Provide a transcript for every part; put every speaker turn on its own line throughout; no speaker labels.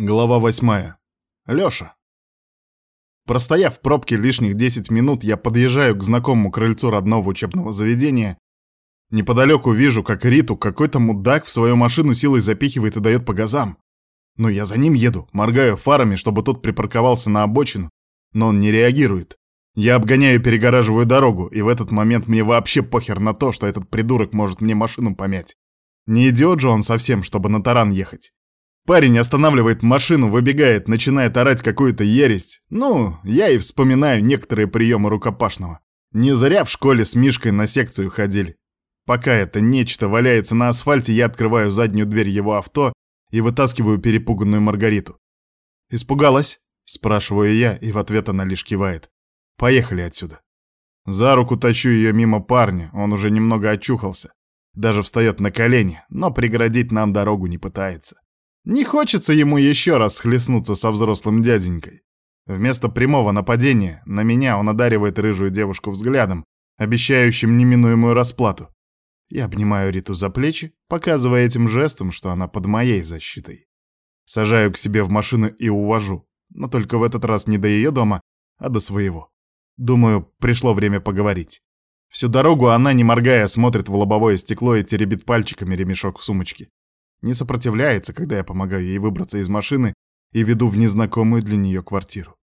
Глава восьмая. Лёша. Простояв в пробке лишних 10 минут, я подъезжаю к знакомому крыльцу родного учебного заведения. Неподалеку вижу, как Риту какой-то мудак в свою машину силой запихивает и дает по газам. Ну, я за ним еду, моргаю фарами, чтобы тот припарковался на обочину, но он не реагирует. Я обгоняю перегораживаю дорогу, и в этот момент мне вообще похер на то, что этот придурок может мне машину помять. Не идиот же он совсем, чтобы на таран ехать. Парень останавливает машину, выбегает, начинает орать какую-то ересь. Ну, я и вспоминаю некоторые приемы рукопашного. Не зря в школе с Мишкой на секцию ходили. Пока это нечто валяется на асфальте, я открываю заднюю дверь его авто и вытаскиваю перепуганную Маргариту. «Испугалась?» — спрашиваю я, и в ответ она лишь кивает. «Поехали отсюда». За руку тащу ее мимо парня, он уже немного очухался. Даже встает на колени, но преградить нам дорогу не пытается. Не хочется ему еще раз схлестнуться со взрослым дяденькой. Вместо прямого нападения на меня он одаривает рыжую девушку взглядом, обещающим неминуемую расплату. Я обнимаю Риту за плечи, показывая этим жестом, что она под моей защитой. Сажаю к себе в машину и увожу, но только в этот раз не до ее дома, а до своего. Думаю, пришло время поговорить. Всю дорогу она, не моргая, смотрит в лобовое стекло и теребит пальчиками ремешок в сумочке. Не сопротивляется, когда я помогаю ей выбраться из машины и веду в незнакомую для нее квартиру.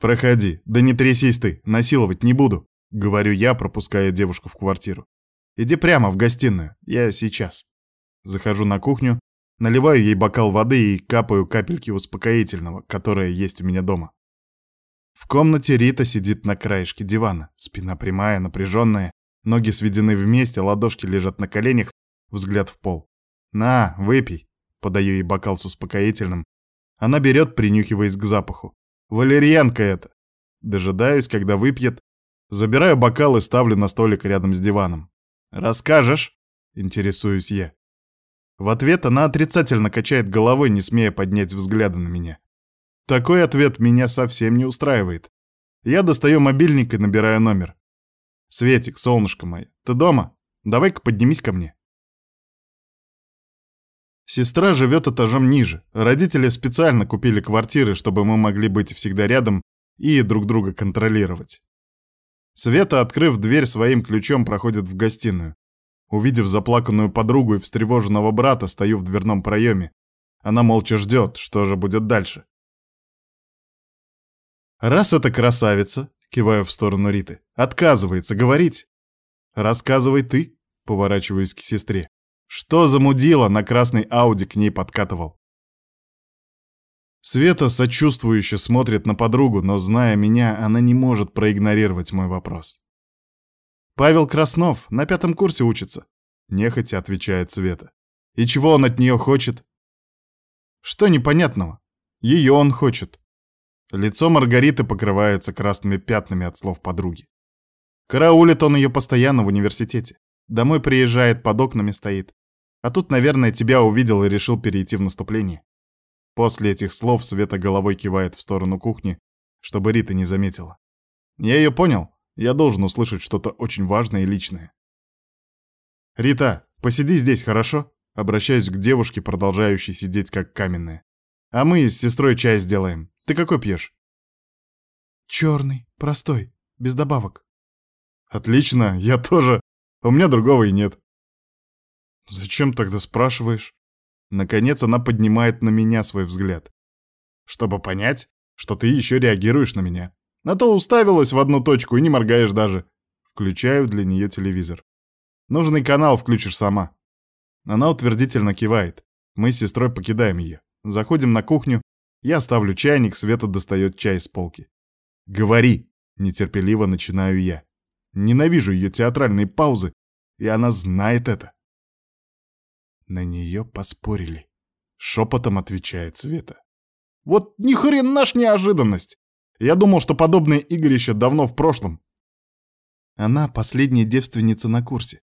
«Проходи, да не трясись ты, насиловать не буду», — говорю я, пропуская девушку в квартиру. «Иди прямо в гостиную, я сейчас». Захожу на кухню, наливаю ей бокал воды и капаю капельки успокоительного, которое есть у меня дома. В комнате Рита сидит на краешке дивана, спина прямая, напряженная, ноги сведены вместе, ладошки лежат на коленях, взгляд в пол. «На, выпей», — подаю ей бокал с успокоительным. Она берет, принюхиваясь к запаху. «Валерьянка это!» Дожидаюсь, когда выпьет. Забираю бокал и ставлю на столик рядом с диваном. «Расскажешь?» — интересуюсь я. В ответ она отрицательно качает головой, не смея поднять взгляда на меня. Такой ответ меня совсем не устраивает. Я достаю мобильник и набираю номер. «Светик, солнышко мое, ты дома? Давай-ка поднимись ко мне». Сестра живет этажом ниже. Родители специально купили квартиры, чтобы мы могли быть всегда рядом и друг друга контролировать. Света, открыв дверь своим ключом, проходит в гостиную. Увидев заплаканную подругу и встревоженного брата, стою в дверном проеме. Она молча ждет, что же будет дальше. «Раз эта красавица», — киваю в сторону Риты, — «отказывается говорить». «Рассказывай ты», — поворачиваюсь к сестре. Что за мудила на красной Ауди к ней подкатывал? Света сочувствующе смотрит на подругу, но, зная меня, она не может проигнорировать мой вопрос. «Павел Краснов на пятом курсе учится», — нехотя отвечает Света. «И чего он от нее хочет?» «Что непонятного? Ее он хочет». Лицо Маргариты покрывается красными пятнами от слов подруги. Караулит он ее постоянно в университете. Домой приезжает, под окнами стоит. А тут, наверное, тебя увидел и решил перейти в наступление. После этих слов Света головой кивает в сторону кухни, чтобы Рита не заметила. Я ее понял. Я должен услышать что-то очень важное и личное. «Рита, посиди здесь, хорошо?» Обращаюсь к девушке, продолжающей сидеть как каменная. «А мы с сестрой чай сделаем. Ты какой пьешь?»
«Черный, простой, без добавок».
«Отлично, я тоже. У меня другого и нет». «Зачем тогда спрашиваешь?» Наконец она поднимает на меня свой взгляд. «Чтобы понять, что ты еще реагируешь на меня. На то уставилась в одну точку и не моргаешь даже». Включаю для нее телевизор. «Нужный канал включишь сама». Она утвердительно кивает. Мы с сестрой покидаем ее. Заходим на кухню. Я ставлю чайник, Света достает чай с полки. «Говори!» — нетерпеливо начинаю я. Ненавижу ее театральные паузы, и она знает это. На нее поспорили. Шепотом отвечает Света. Вот ни хрена ж неожиданность. Я думал, что подобное игрище давно в прошлом. Она последняя девственница на курсе.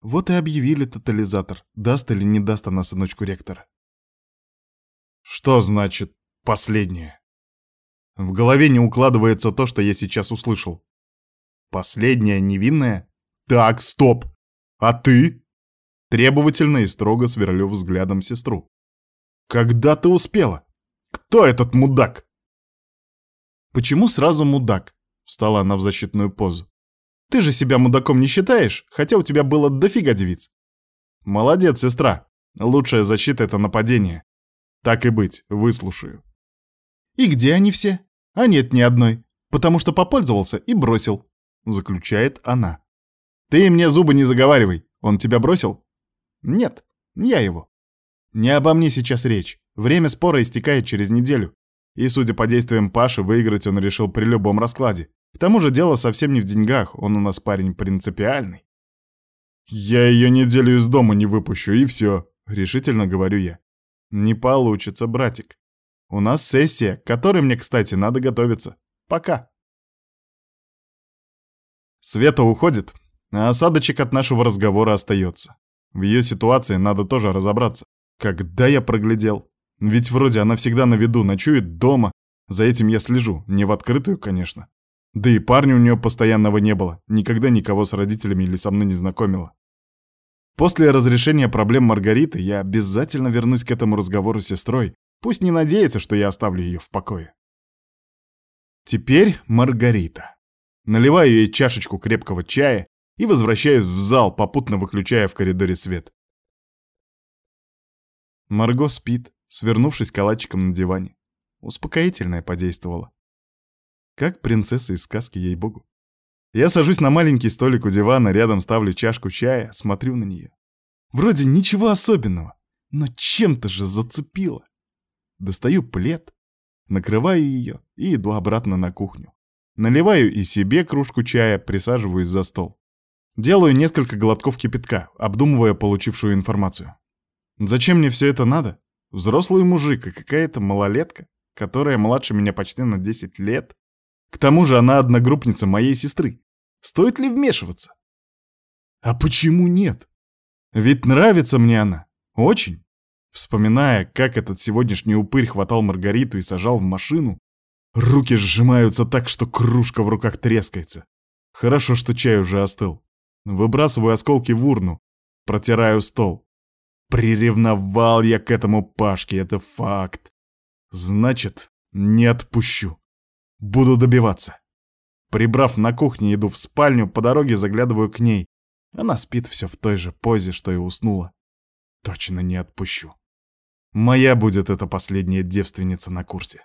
Вот и объявили тотализатор, даст или не даст она сыночку ректора. Что значит «последняя»? В голове не укладывается то, что я сейчас услышал. Последняя невинная? Так, стоп. А ты? Требовательно и строго сверлю взглядом сестру. «Когда ты успела? Кто этот мудак?
Почему сразу мудак? Встала она в защитную позу. Ты же себя мудаком не считаешь, хотя у тебя было дофига девиц.
Молодец, сестра. Лучшая защита — это нападение. Так и быть, выслушаю.
И где они все? А нет ни одной, потому что попользовался и бросил, заключает она.
Ты мне зубы не заговаривай. Он тебя бросил?
Нет, я его.
Не обо мне сейчас речь. Время спора истекает через неделю. И, судя по действиям Паши, выиграть он решил при любом раскладе. К тому же дело совсем не в деньгах, он у нас парень принципиальный. «Я ее неделю из дома не выпущу, и все», — решительно говорю я. «Не получится, братик. У нас сессия, к которой мне, кстати, надо готовиться. Пока». Света уходит, а осадочек от нашего разговора остается. В ее ситуации надо тоже разобраться. Когда я проглядел? Ведь вроде она всегда на виду, ночует дома. За этим я слежу, не в открытую, конечно. Да и парня у нее постоянного не было, никогда никого с родителями или со мной не знакомила. После разрешения проблем Маргариты я обязательно вернусь к этому разговору с сестрой, пусть не надеется, что я оставлю ее в покое. Теперь Маргарита. Наливаю ей чашечку крепкого чая и возвращаюсь в зал, попутно выключая в коридоре свет. Марго спит, свернувшись калачиком на диване. Успокоительное подействовало. Как принцесса из сказки, ей-богу. Я сажусь на маленький столик у дивана, рядом ставлю чашку чая, смотрю на нее. Вроде ничего особенного, но чем-то же зацепило. Достаю плед, накрываю ее и иду обратно на кухню. Наливаю и себе кружку чая, присаживаюсь за стол. Делаю несколько глотков кипятка, обдумывая получившую информацию. Зачем мне все это надо? Взрослый мужик и какая-то малолетка, которая младше меня почти на 10 лет. К тому же она одногруппница моей сестры. Стоит ли вмешиваться? А почему нет? Ведь нравится мне она. Очень. Вспоминая, как этот сегодняшний упырь хватал Маргариту и сажал в машину, руки сжимаются так, что кружка в руках трескается. Хорошо, что чай уже остыл. Выбрасываю осколки в урну, протираю стол. Приревновал я к этому Пашке, это факт. Значит, не отпущу. Буду добиваться. Прибрав на кухне, иду в спальню, по дороге заглядываю к ней. Она спит все в той же позе, что и уснула. Точно не отпущу. Моя будет эта последняя девственница на курсе.